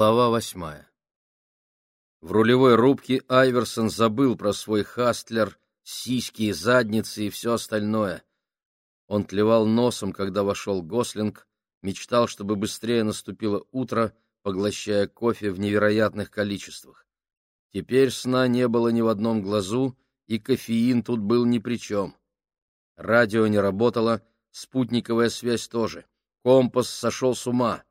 Глава восьмая. В рулевой рубке Айверсон забыл про свой хастлер, сиськи, задницы и все остальное. Он клевал носом, когда вошел Гослинг, мечтал, чтобы быстрее наступило утро, поглощая кофе в невероятных количествах. Теперь сна не было ни в одном глазу, и кофеин тут был ни при чем. Радио не работало, спутниковая связь тоже. Компас сошел с ума.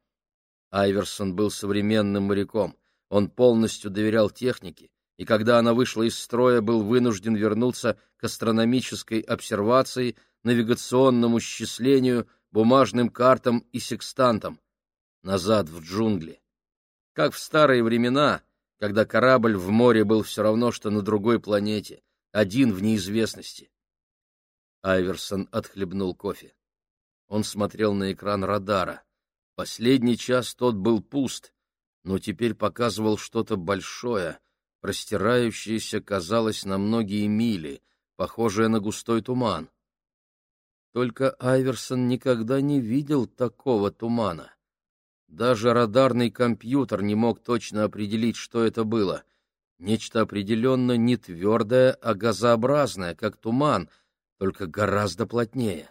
Айверсон был современным моряком. Он полностью доверял технике, и когда она вышла из строя, был вынужден вернуться к астрономической обсервации, навигационному счислению, бумажным картам и секстантам. Назад в джунгли. Как в старые времена, когда корабль в море был все равно, что на другой планете, один в неизвестности. Айверсон отхлебнул кофе. Он смотрел на экран радара — Последний час тот был пуст, но теперь показывал что-то большое, простирающееся, казалось, на многие мили, похожее на густой туман. Только Айверсон никогда не видел такого тумана. Даже радарный компьютер не мог точно определить, что это было. Нечто определенно не твердое, а газообразное, как туман, только гораздо плотнее.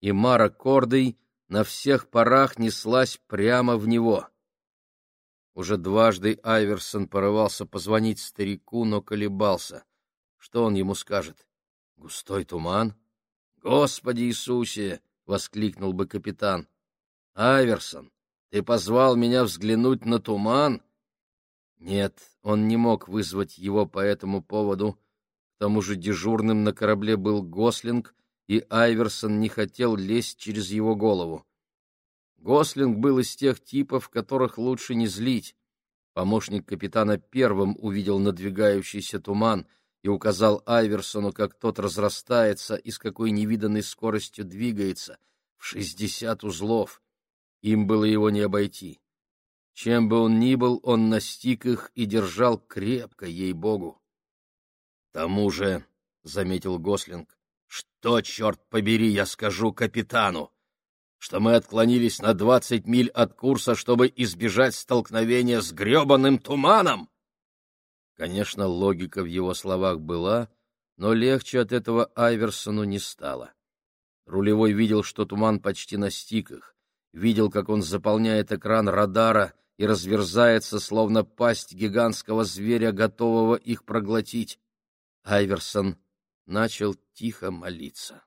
И Мара Кордой на всех парах неслась прямо в него. Уже дважды Айверсон порывался позвонить старику, но колебался. Что он ему скажет? Густой туман? Господи Иисусе! — воскликнул бы капитан. Айверсон, ты позвал меня взглянуть на туман? Нет, он не мог вызвать его по этому поводу. К тому же дежурным на корабле был Гослинг, и Айверсон не хотел лезть через его голову. Гослинг был из тех типов, которых лучше не злить. Помощник капитана первым увидел надвигающийся туман и указал Айверсону, как тот разрастается и с какой невиданной скоростью двигается, в шестьдесят узлов. Им было его не обойти. Чем бы он ни был, он настиг их и держал крепко, ей-богу. — Тому же, — заметил Гослинг, что, черт побери, я скажу капитану? Что мы отклонились на двадцать миль от курса, чтобы избежать столкновения с гребаным туманом? Конечно, логика в его словах была, но легче от этого Айверсону не стало. Рулевой видел, что туман почти настиг их, видел, как он заполняет экран радара и разверзается, словно пасть гигантского зверя, готового их проглотить. Айверсон начал тихо молиться.